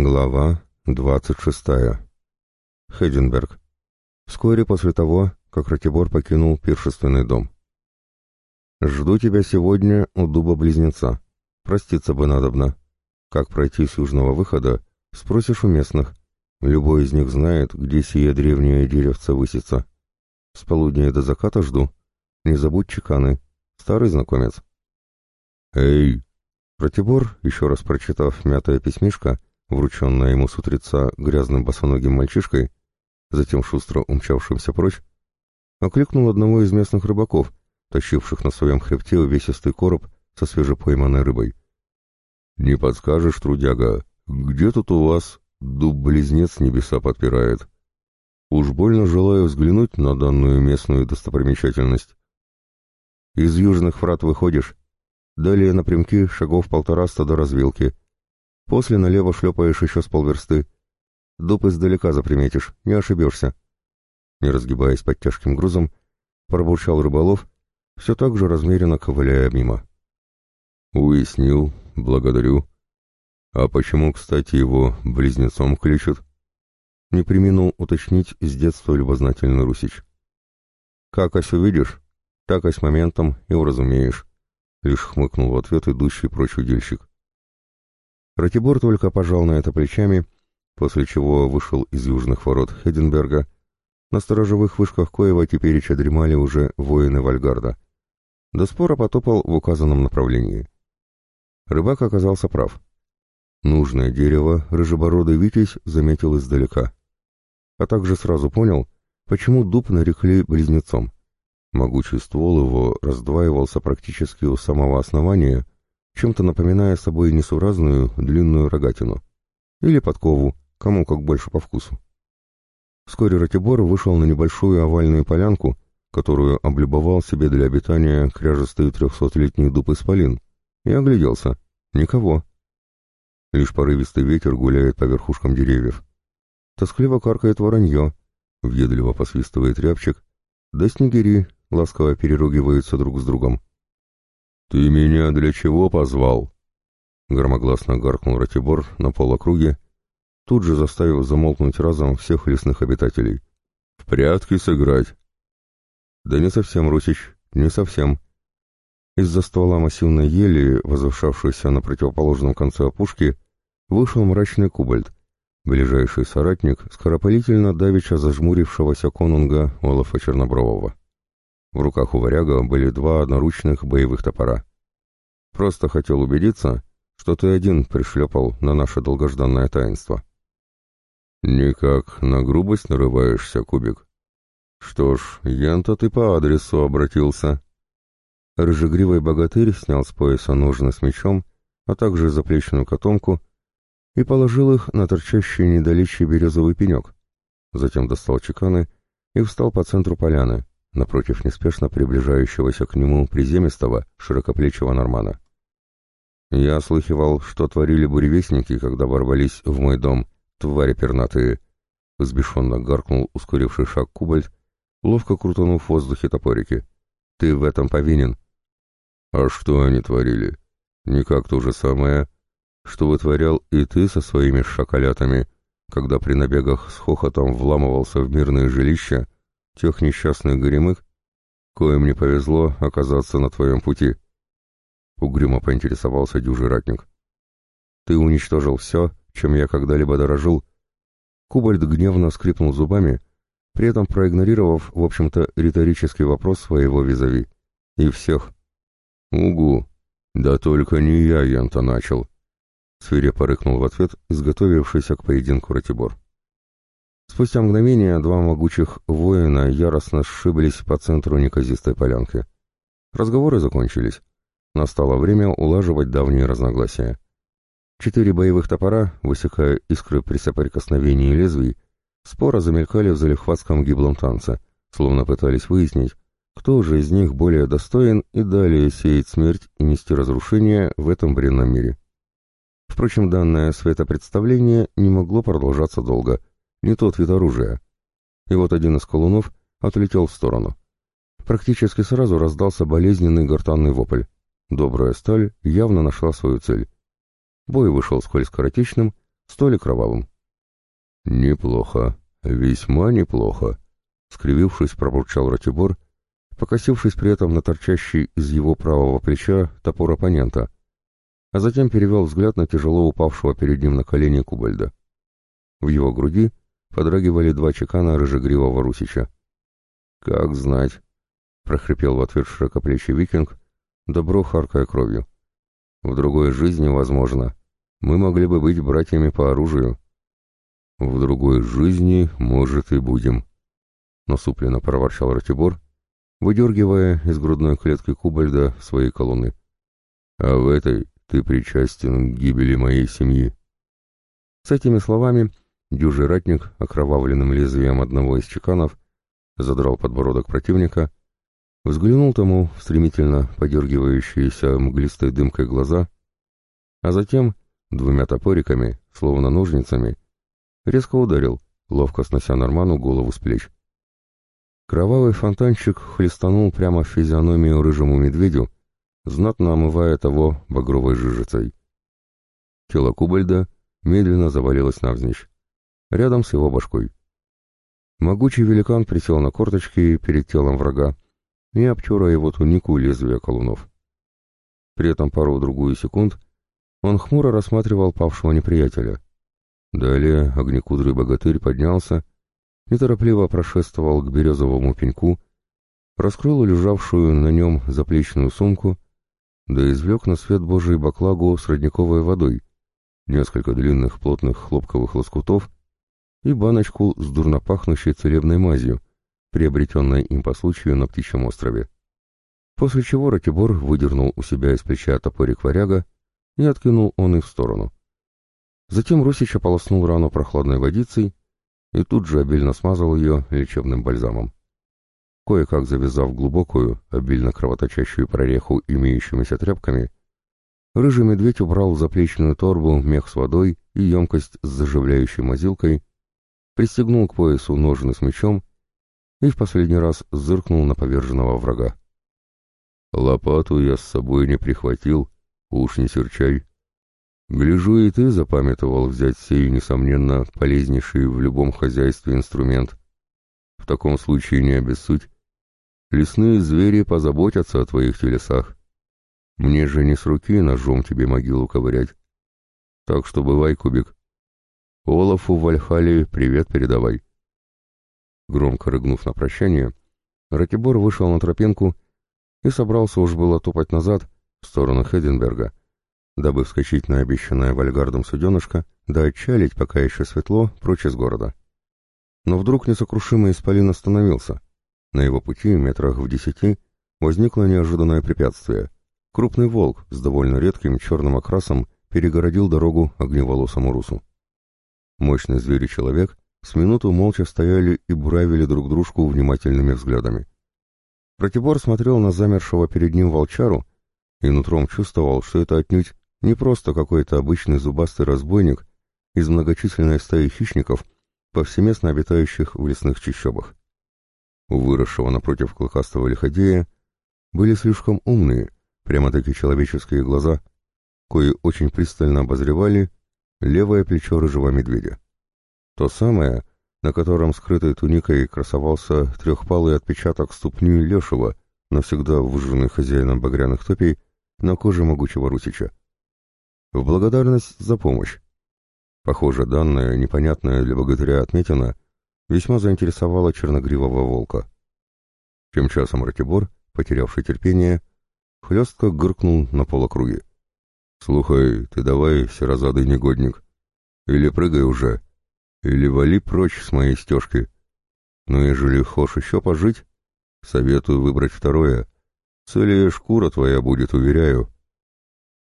Глава 26. Хеденберг. Вскоре после того, как Ратибор покинул пиршественный дом. «Жду тебя сегодня у дуба-близнеца. Проститься бы надобно. Как пройти с южного выхода, спросишь у местных. Любой из них знает, где сие древнее деревце высится. С полудня до заката жду. Не забудь чеканы. Старый знакомец». «Эй!» Ратибор, еще раз прочитав мятое письмишко, врученное ему с утреца грязным босоногим мальчишкой, затем шустро умчавшимся прочь, окликнул одного из местных рыбаков, тащивших на своем хребте увесистый короб со свежепойманной рыбой. «Не подскажешь, трудяга, где тут у вас дуб-близнец небеса подпирает? Уж больно желаю взглянуть на данную местную достопримечательность». «Из южных врат выходишь, далее напрямки шагов полтораста до развилки», После налево шлепаешь еще с полверсты. Дуб издалека заприметишь, не ошибешься. Не разгибаясь под тяжким грузом, пробурчал рыболов, все так же размеренно ковыляя мимо. Уяснил, благодарю. А почему, кстати, его близнецом кличут? Не приминул уточнить с детства любознательный Русич. Как ось увидишь, так ось моментом и уразумеешь. Лишь хмыкнул в ответ идущий прочь удильщик. Ратибор только пожал на это плечами, после чего вышел из южных ворот Хеденберга. На сторожевых вышках Коева теперь еще дремали уже воины Вальгарда. До спора потопал в указанном направлении. Рыбак оказался прав. Нужное дерево рыжебородый Витязь заметил издалека. А также сразу понял, почему дуб нарекли близнецом. Могучий ствол его раздваивался практически у самого основания, чем-то напоминая собой несуразную длинную рогатину. Или подкову, кому как больше по вкусу. Вскоре Ратибор вышел на небольшую овальную полянку, которую облюбовал себе для обитания кряжестый трехсотлетний дуб исполин, и огляделся. Никого. Лишь порывистый ветер гуляет по верхушкам деревьев. Тоскливо каркает воронье, въедливо посвистывает рябчик, да снегири ласково переругиваются друг с другом. «Ты меня для чего позвал?» Громогласно гаркнул Ратибор на полокруге, тут же заставив замолкнуть разом всех лесных обитателей. «В прятки сыграть!» «Да не совсем, Русич, не совсем». Из-за ствола массивной ели, возвышавшейся на противоположном конце опушки, вышел мрачный кубальт, ближайший соратник скоропалительно давеча зажмурившегося конунга Олафа Чернобрового. В руках у варяга были два одноручных боевых топора. Просто хотел убедиться, что ты один пришлепал на наше долгожданное таинство. Никак на грубость нарываешься, Кубик. Что ж, ян-то ты по адресу обратился. Рыжегривый богатырь снял с пояса ножны с мечом, а также заплечную котомку и положил их на торчащий недалечий березовый пенек. Затем достал чеканы и встал по центру поляны, напротив неспешно приближающегося к нему приземистого, широкоплечего нормана. «Я слыхивал, что творили буревестники, когда ворвались в мой дом, твари пернатые!» Взбешенно гаркнул ускоривший шаг Кубальт, ловко крутанув в воздухе топорики. «Ты в этом повинен!» «А что они творили? Никак то же самое, что вытворял и ты со своими шакалятами, когда при набегах с хохотом вламывался в мирные жилища, тех несчастных горемых, коим не повезло оказаться на твоем пути. Угрюмо поинтересовался дюжий ратник. Ты уничтожил все, чем я когда-либо дорожил. Кубальд гневно скрипнул зубами, при этом проигнорировав, в общем-то, риторический вопрос своего визави. И всех. «Угу! Да только не я, Янта, начал!» Свирепо рыкнул в ответ, изготовившийся к поединку Ратибор. Спустя мгновение два могучих воина яростно сшиблись по центру неказистой полянки. Разговоры закончились. Настало время улаживать давние разногласия. Четыре боевых топора, высекая искры при соприкосновении лезвий, споро замелькали в залихватском гиблом танце, словно пытались выяснить, кто же из них более достоин и далее сеять смерть и нести разрушение в этом бренном мире. Впрочем, данное светопредставление не могло продолжаться долго — не тот вид оружия. И вот один из колунов отлетел в сторону. Практически сразу раздался болезненный гортанный вопль. Добрая сталь явно нашла свою цель. Бой вышел сколь скоротечным, столь кровавым. «Неплохо, весьма неплохо», — скривившись, пробурчал Ратибор, покосившись при этом на торчащий из его правого плеча топор оппонента, а затем перевел взгляд на тяжело упавшего перед ним на колени Кубальда. В его груди подрагивали два чекана рыжегривого русича. «Как знать», — прохрипел в ответ широкоплечий викинг, добро харкая кровью. «В другой жизни, возможно, мы могли бы быть братьями по оружию». «В другой жизни, может, и будем», — насупленно проворчал Ратибор, выдергивая из грудной клетки Кубальда свои колонны. «А в этой ты причастен к гибели моей семьи». С этими словами дюжий ратник, окровавленным лезвием одного из чеканов, задрал подбородок противника, взглянул тому в стремительно подергивающиеся мглистой дымкой глаза, а затем двумя топориками, словно ножницами, резко ударил, ловко снося Норману голову с плеч. Кровавый фонтанчик хлестанул прямо в физиономию рыжему медведю, знатно омывая того багровой жижицей. Тело Кубальда медленно завалилось навзничь, рядом с его башкой. Могучий великан присел на корточки перед телом врага и обтер его тунику лезвия колунов. При этом пару-другую секунд он хмуро рассматривал павшего неприятеля. Далее огнекудрый богатырь поднялся неторопливо прошествовал к березовому пеньку, раскрыл лежавшую на нем заплечную сумку, да извлек на свет Божий баклагу с родниковой водой, несколько длинных плотных хлопковых лоскутов и баночку с дурно пахнущей целебной мазью, приобретенной им по случаю на птичьем острове. После чего Ратибор выдернул у себя из плеча топорик варяга и откинул он их в сторону. Затем Русич ополоснул рану прохладной водицей и тут же обильно смазал ее лечебным бальзамом. Кое-как завязав глубокую, обильно кровоточащую прореху имеющимися тряпками, рыжий медведь убрал в заплечную торбу мех с водой и емкость с заживляющей мазилкой, пристегнул к поясу ножны с мечом и в последний раз зыркнул на поверженного врага. «Лопату я с собой не прихватил, уж не серчай», Гляжу, и ты запамятовал взять сей, несомненно, полезнейший в любом хозяйстве инструмент. В таком случае не обессудь. Лесные звери позаботятся о твоих телесах. Мне же не с руки ножом тебе могилу ковырять. Так что бывай, Кубик. Олафу в Вальхале привет передавай. Громко рыгнув на прощание, Ратибор вышел на тропинку и собрался уж было топать назад, в сторону Хеденберга, дабы вскочить на обещанное вальгардом суденышко, да отчалить, пока еще светло, прочь из города. Но вдруг несокрушимый исполин остановился. На его пути, метрах в десяти, возникло неожиданное препятствие. Крупный волк с довольно редким черным окрасом перегородил дорогу огневолосому русу. Мощный зверь и человек с минуту молча стояли и буравили друг дружку внимательными взглядами. Протибор смотрел на замершего перед ним волчару и нутром чувствовал, что это отнюдь не просто какой-то обычный зубастый разбойник из многочисленной стаи хищников, повсеместно обитающих в лесных чащобах. У выросшего напротив клыкастого лиходея были слишком умные, прямо-таки человеческие глаза, кои очень пристально обозревали левое плечо рыжего медведя. То самое, на котором скрытой туникой красовался трехпалый отпечаток ступни Лешего, навсегда выжженный хозяином багряных топей, на коже могучего русича в благодарность за помощь. Похоже, данная, непонятная для богатыря отметина, весьма заинтересовала черногривого волка. Тем часом Ратибор, потерявший терпение, хлестко гыркнул на полокруге. «Слухай, ты давай, серозадый негодник, или прыгай уже, или вали прочь с моей стежки. Но ежели хочешь еще пожить, советую выбрать второе. Целее шкура твоя будет, уверяю».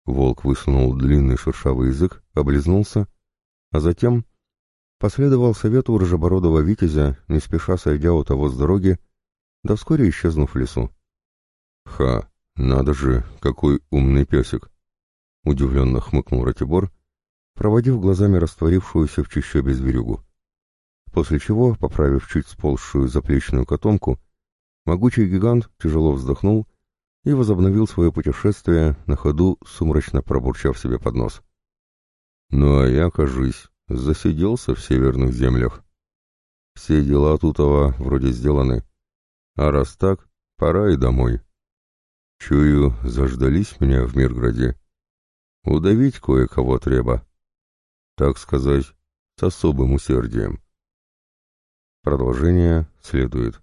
Волк высунул длинный шершавый язык, облизнулся, а затем последовал совету рыжебородого витязя, не спеша сойдя у того с дороги, да вскоре исчезнув в лесу. «Ха, надо же, какой умный песик!» —— удивленно хмыкнул Ратибор, проводив глазами растворившуюся в чащобе зверюгу. После чего, поправив чуть сползшую заплечную котомку, могучий гигант тяжело вздохнул и возобновил свое путешествие на ходу, сумрачно пробурчав себе под нос. «Ну а я, кажись, засиделся в северных землях. Все дела Тутова вроде сделаны, а раз так, пора и домой. Чую, заждались меня в Мирграде» Удавить кое-кого треба. Так сказать, с особым усердием. Продолжение следует.